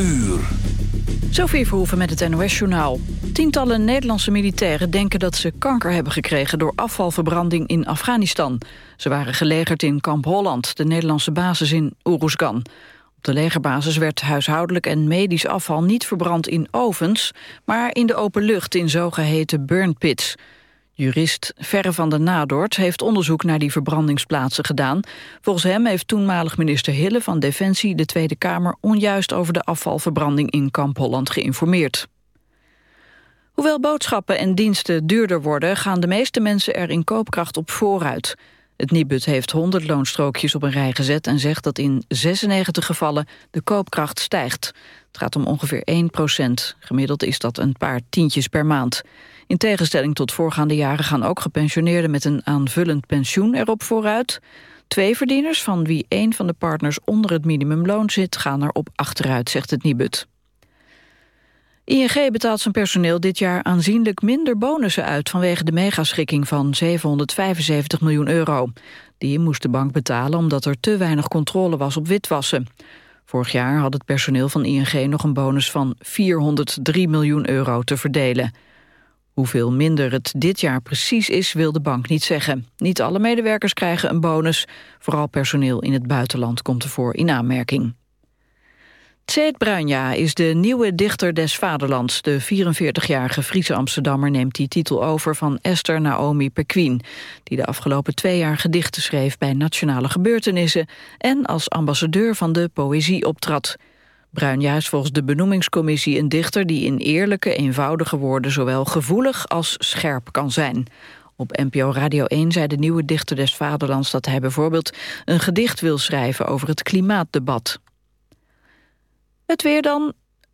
uur. Sophie Verhoeven met het NOS-journaal. Tientallen Nederlandse militairen denken dat ze kanker hebben gekregen... door afvalverbranding in Afghanistan. Ze waren gelegerd in Kamp Holland, de Nederlandse basis in Uruzgan. Op de legerbasis werd huishoudelijk en medisch afval niet verbrand in ovens... maar in de open lucht in zogeheten burnpits... Jurist Verre van der Nadort heeft onderzoek naar die verbrandingsplaatsen gedaan. Volgens hem heeft toenmalig minister Hille van Defensie de Tweede Kamer onjuist over de afvalverbranding in Kamp Holland geïnformeerd. Hoewel boodschappen en diensten duurder worden, gaan de meeste mensen er in koopkracht op vooruit. Het Nibud heeft 100 loonstrookjes op een rij gezet en zegt dat in 96 gevallen de koopkracht stijgt. Het gaat om ongeveer 1 procent. Gemiddeld is dat een paar tientjes per maand. In tegenstelling tot voorgaande jaren gaan ook gepensioneerden met een aanvullend pensioen erop vooruit. Twee verdieners, van wie één van de partners onder het minimumloon zit, gaan erop achteruit, zegt het Nibud. ING betaalt zijn personeel dit jaar aanzienlijk minder bonussen uit... vanwege de megaschikking van 775 miljoen euro. Die moest de bank betalen omdat er te weinig controle was op witwassen. Vorig jaar had het personeel van ING nog een bonus van 403 miljoen euro te verdelen. Hoeveel minder het dit jaar precies is, wil de bank niet zeggen. Niet alle medewerkers krijgen een bonus. Vooral personeel in het buitenland komt ervoor in aanmerking. Tseet Bruinja is de nieuwe dichter des vaderlands. De 44-jarige Friese Amsterdammer neemt die titel over van Esther Naomi Perquin... die de afgelopen twee jaar gedichten schreef bij nationale gebeurtenissen... en als ambassadeur van de poëzie optrad. Bruinja is volgens de benoemingscommissie een dichter... die in eerlijke, eenvoudige woorden zowel gevoelig als scherp kan zijn. Op NPO Radio 1 zei de nieuwe dichter des vaderlands... dat hij bijvoorbeeld een gedicht wil schrijven over het klimaatdebat. Het weer dan.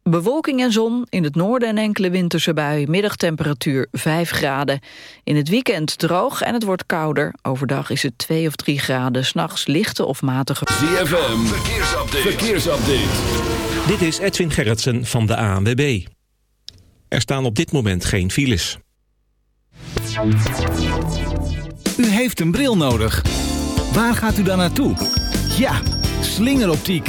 Bewolking en zon, in het noorden een enkele winterse bui, middagtemperatuur 5 graden. In het weekend droog en het wordt kouder. Overdag is het 2 of 3 graden, s'nachts lichte of matige... ZFM, verkeersupdate. verkeersupdate. Dit is Edwin Gerritsen van de ANWB. Er staan op dit moment geen files. U heeft een bril nodig. Waar gaat u dan naartoe? Ja, slingeroptiek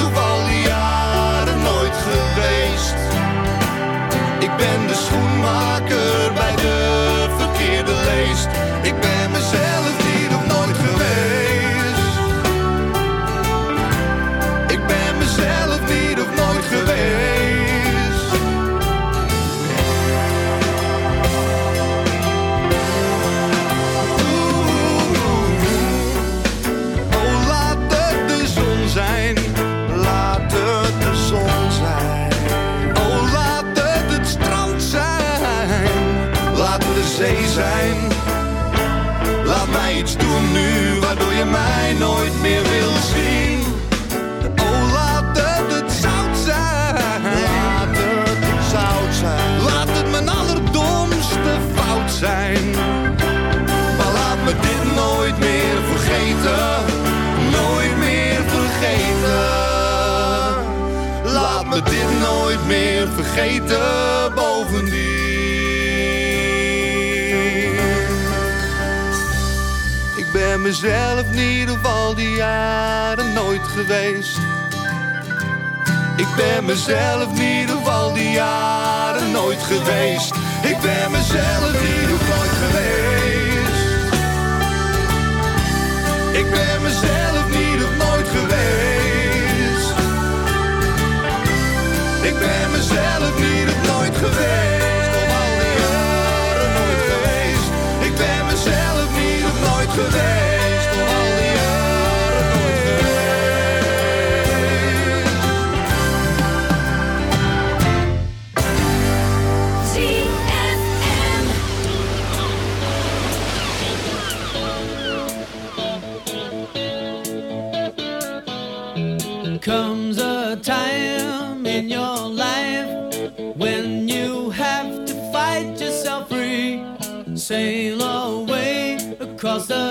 ben de schoenmaker bij de verkeerde leest. Ik ben mezelf zijn. Laat mij iets doen nu, waardoor je mij nooit meer wil zien. Oh, laat het het zout zijn. Laat het het zout zijn. Laat het mijn allerdomste fout zijn. Maar laat me dit nooit meer vergeten. Nooit meer vergeten. Laat me dit nooit meer vergeten. Ben mezelf niet op al die jaren nooit geweest. Ik ben mezelf niet op al die jaren nooit geweest. Ik ben mezelf niet op nooit geweest. Ik ben mezelf niet op nooit geweest. Ik ben mezelf niet op nooit geweest. Die. Ik ben mezelf niet op nooit geweest. Your life. When you have to fight yourself free, sail away across the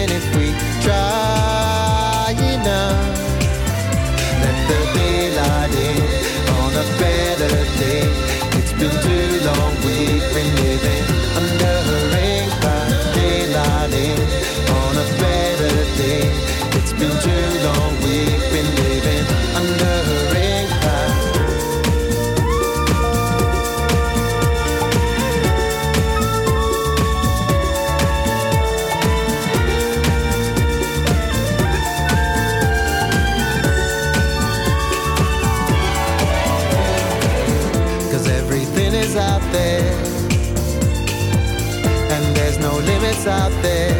us out there.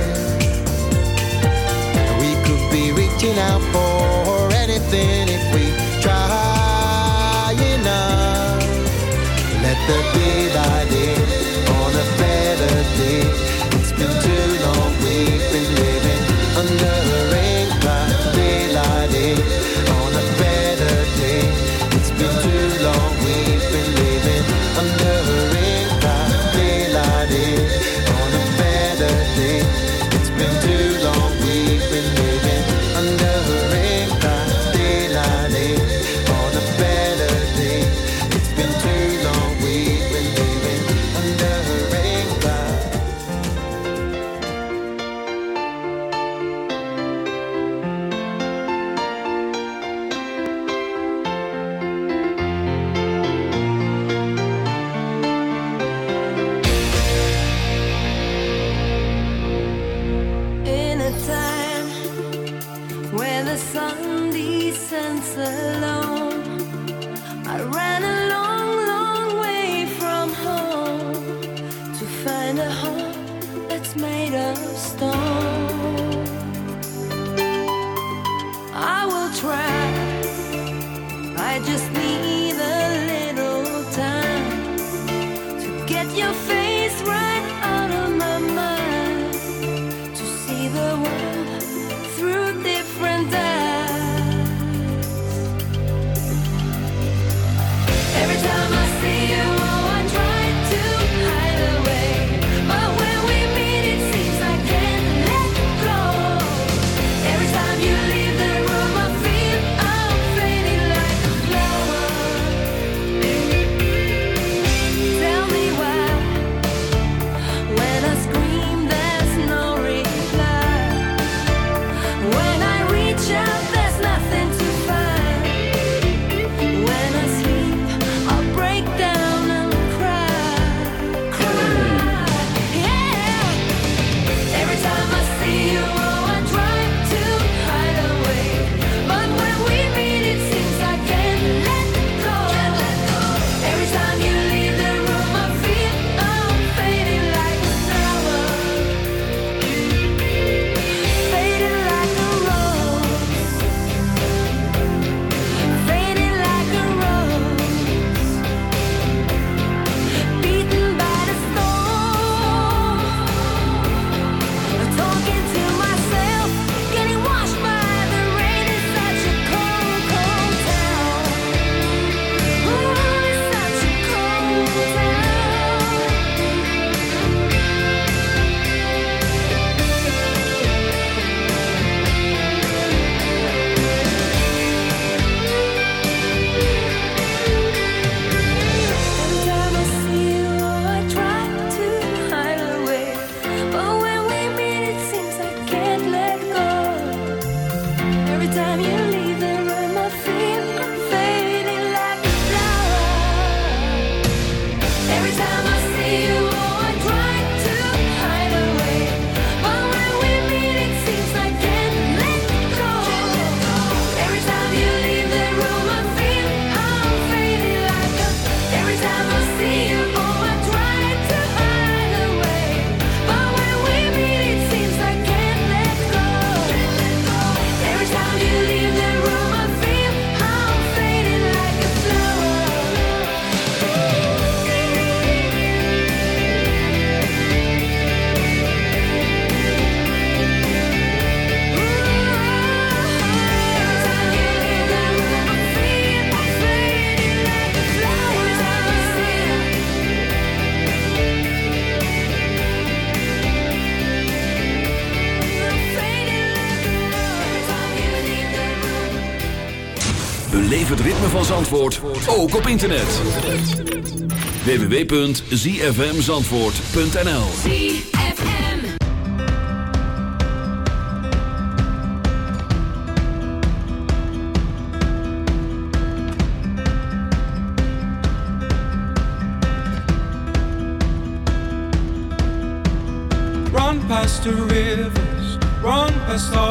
We could be reaching out for anything if we try enough. Let the day by day on a better day. It's been too long we've been living under. Het ritme van Zandvoort, ook op internet. www.zfmzandvoort.nl Run past the rivers, run past all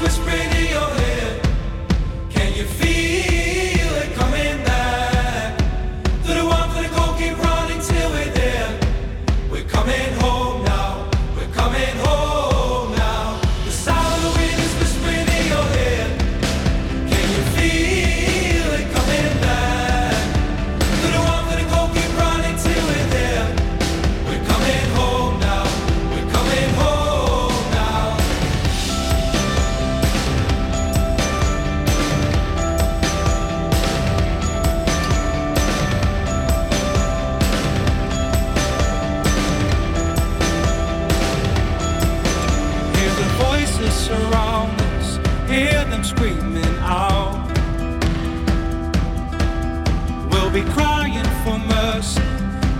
Of the wind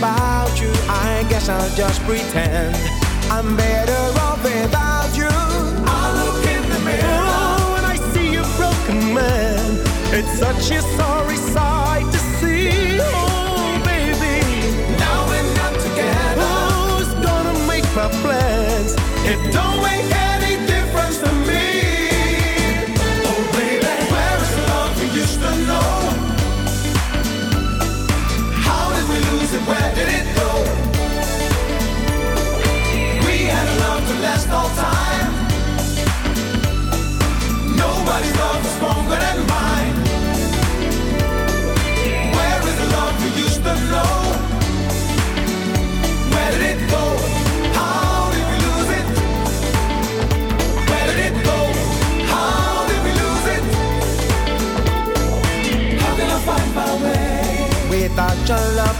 about you. I guess I'll just pretend I'm better off without you. I look in the mirror oh, and I see a broken man. It's such a sorrow.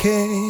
okay.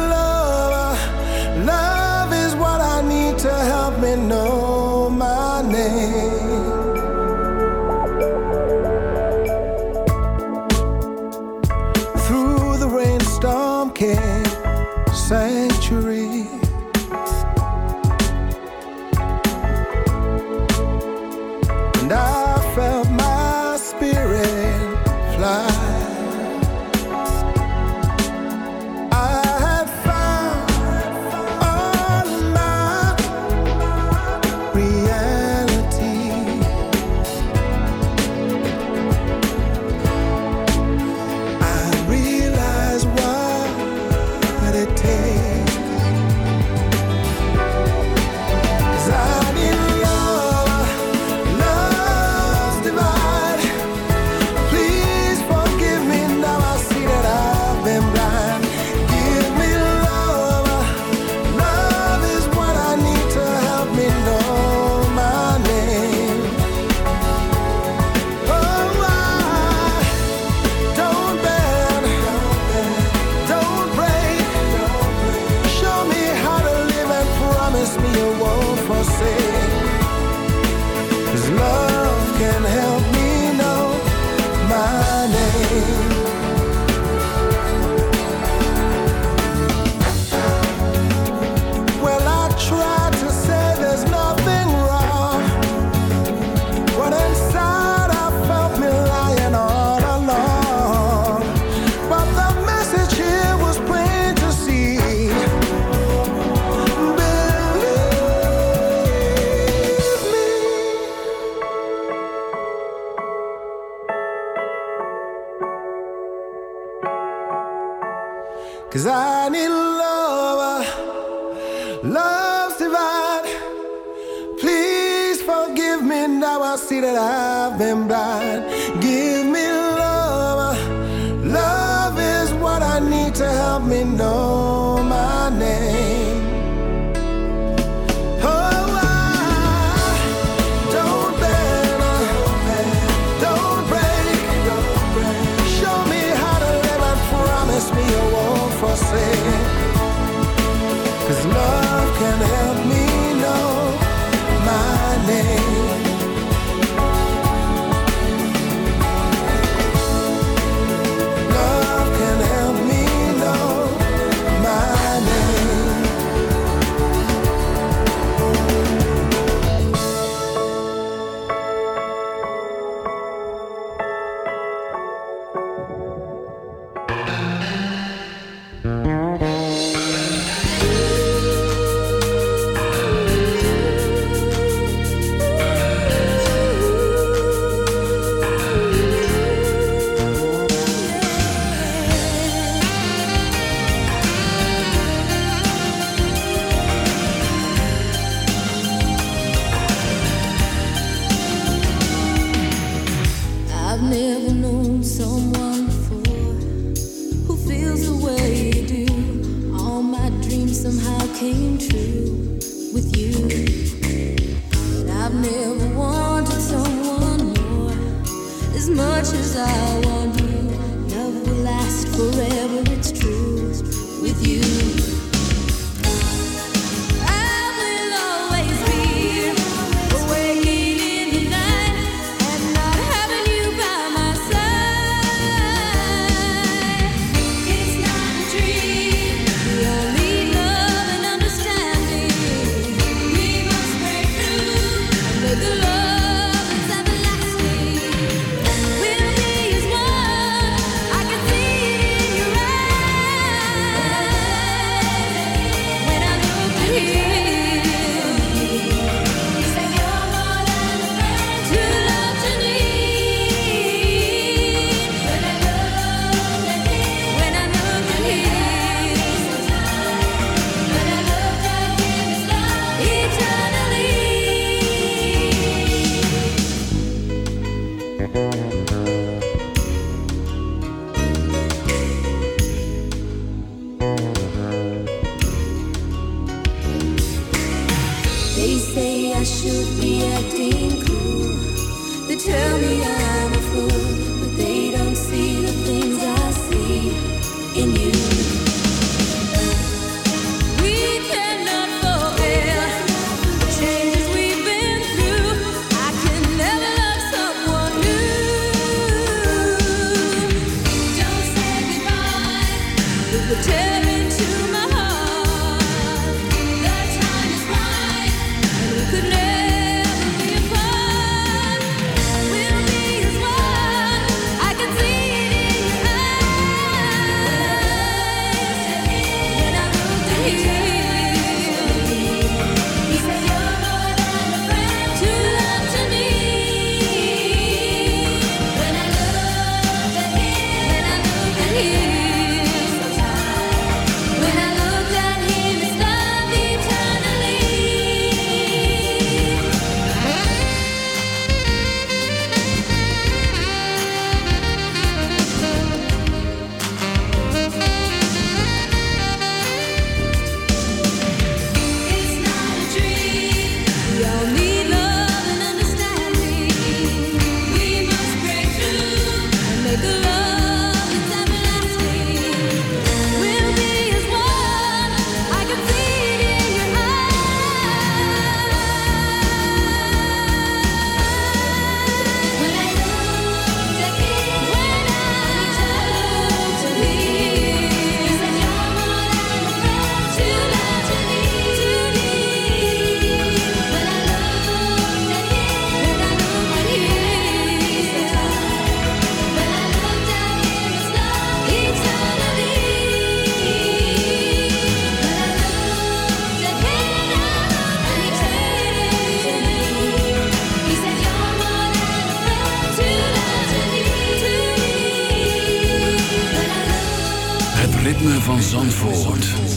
van Zandvoort.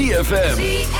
ZFM.